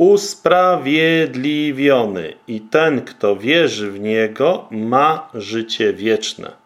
usprawiedliwiony i ten, kto wierzy w Niego, ma życie wieczne.